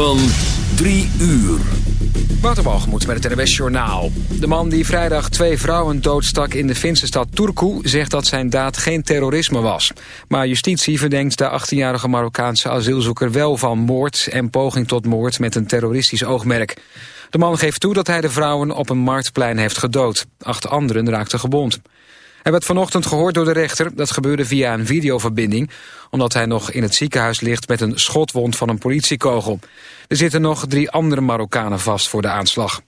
Van 3 uur. Waterbalgemoed met het NWS Journaal. De man die vrijdag twee vrouwen doodstak in de Finse stad Turku... zegt dat zijn daad geen terrorisme was. Maar justitie verdenkt de 18-jarige Marokkaanse asielzoeker wel van moord... en poging tot moord met een terroristisch oogmerk. De man geeft toe dat hij de vrouwen op een marktplein heeft gedood. Acht anderen raakten gewond. Hij werd vanochtend gehoord door de rechter. Dat gebeurde via een videoverbinding... omdat hij nog in het ziekenhuis ligt met een schotwond van een politiekogel. Er zitten nog drie andere Marokkanen vast voor de aanslag.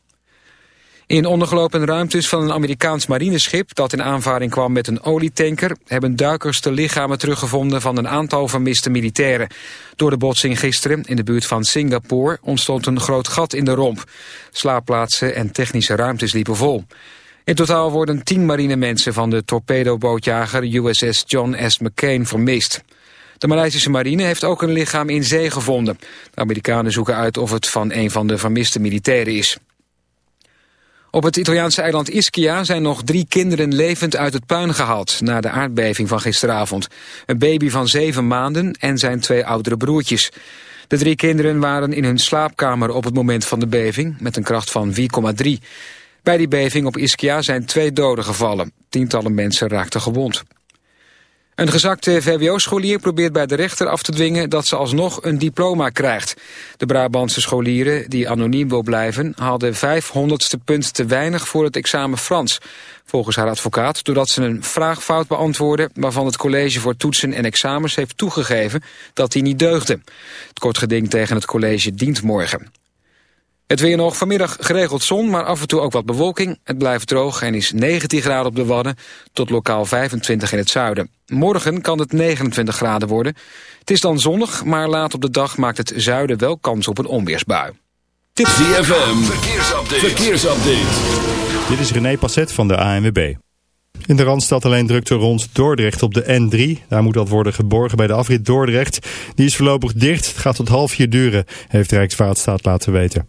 In ondergelopen ruimtes van een Amerikaans marineschip... dat in aanvaring kwam met een olietanker... hebben duikers de lichamen teruggevonden van een aantal vermiste militairen. Door de botsing gisteren in de buurt van Singapore... ontstond een groot gat in de romp. Slaapplaatsen en technische ruimtes liepen vol. In totaal worden tien marinemensen van de torpedobootjager USS John S. McCain vermist. De Maleisische marine heeft ook een lichaam in zee gevonden. De Amerikanen zoeken uit of het van een van de vermiste militairen is. Op het Italiaanse eiland Ischia zijn nog drie kinderen levend uit het puin gehaald... na de aardbeving van gisteravond. Een baby van zeven maanden en zijn twee oudere broertjes. De drie kinderen waren in hun slaapkamer op het moment van de beving... met een kracht van 4,3. Bij die beving op Ischia zijn twee doden gevallen. Tientallen mensen raakten gewond. Een gezakte VWO-scholier probeert bij de rechter af te dwingen dat ze alsnog een diploma krijgt. De Brabantse scholieren, die anoniem wil blijven, hadden 500ste punt te weinig voor het examen Frans. Volgens haar advocaat doordat ze een vraagfout beantwoordde waarvan het college voor toetsen en examens heeft toegegeven dat die niet deugde. Het kort geding tegen het college dient morgen. Het weer nog vanmiddag geregeld zon, maar af en toe ook wat bewolking. Het blijft droog en is 19 graden op de Wadden tot lokaal 25 in het zuiden. Morgen kan het 29 graden worden. Het is dan zonnig, maar laat op de dag maakt het zuiden wel kans op een onweersbui. ZFM, verkeersupdate. verkeersupdate. Dit is René Passet van de ANWB. In de Randstad alleen drukte rond Dordrecht op de N3. Daar moet dat worden geborgen bij de afrit Dordrecht. Die is voorlopig dicht. Het gaat tot half vier duren, heeft Rijksvaartstaat laten weten.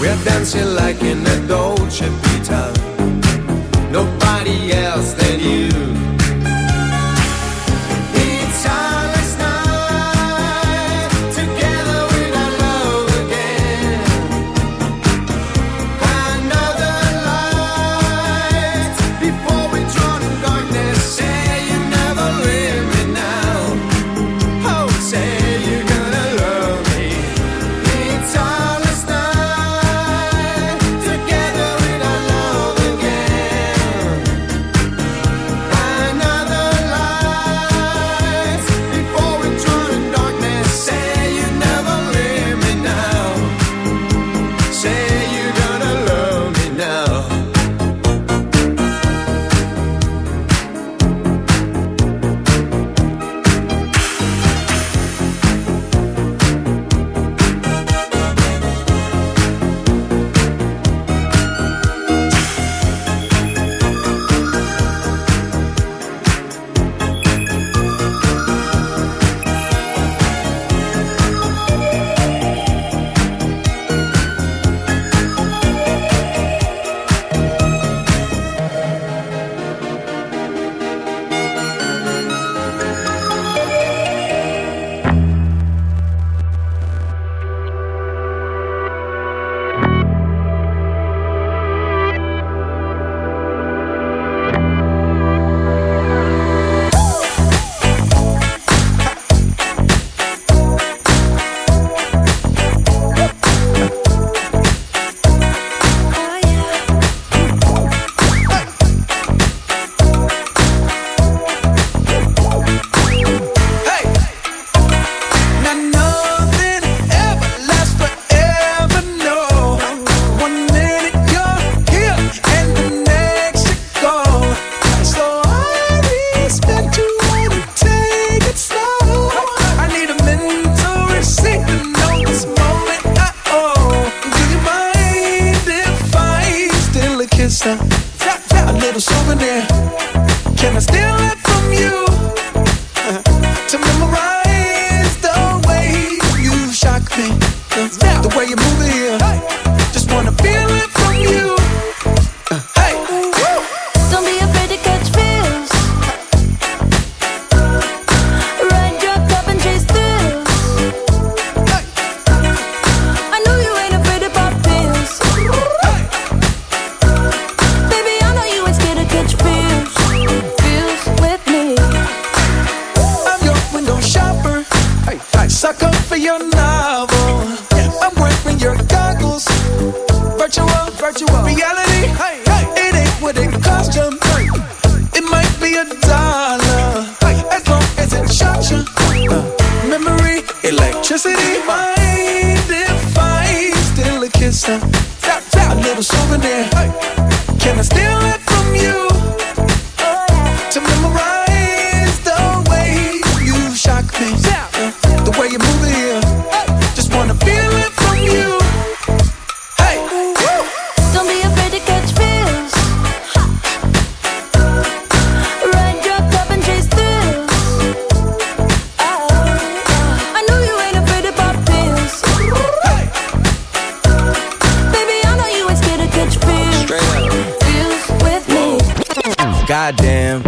We're dancing like in a Dolce Vita. Nobody else than you. Goddamn,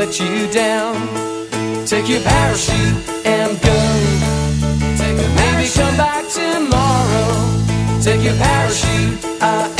Let you down. Take your parachute and go. Take a Maybe come back tomorrow. Take your parachute. I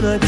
when I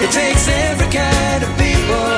It takes every kind of people.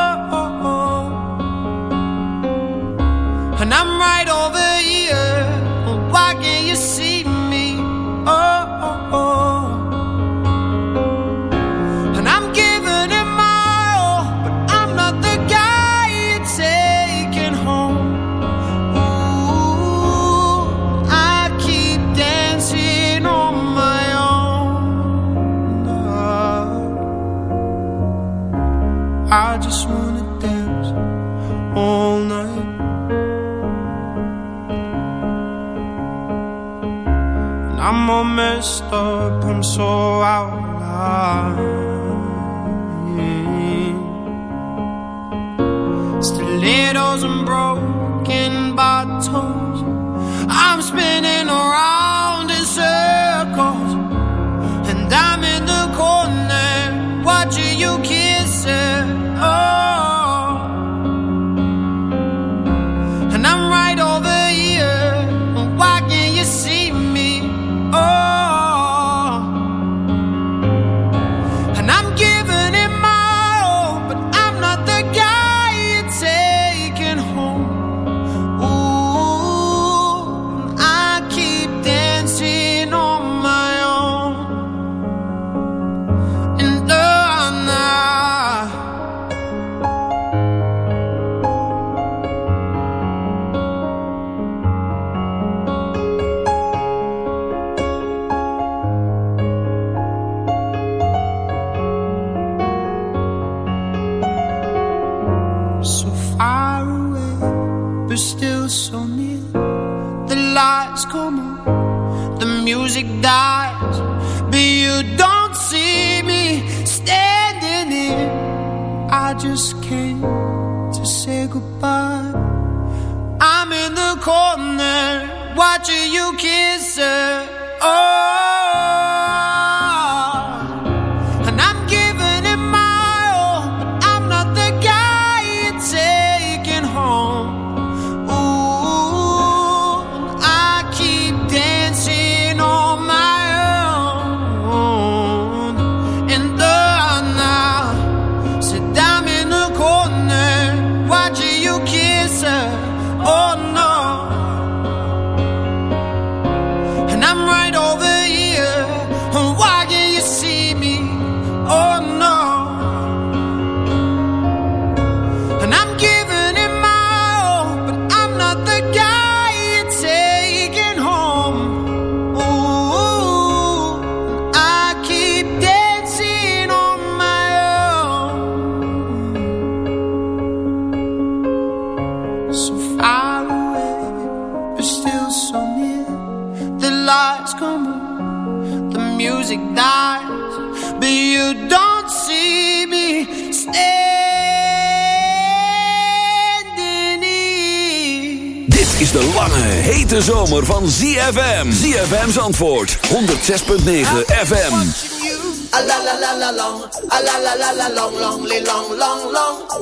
messed up, I'm so out of line. Mm. Stilettos and broken bottles, I'm spinning around. is de lange, hete zomer van ZFM. ZFM's antwoord, 106.9 FM. La la la long, long, long, long, long, long, long,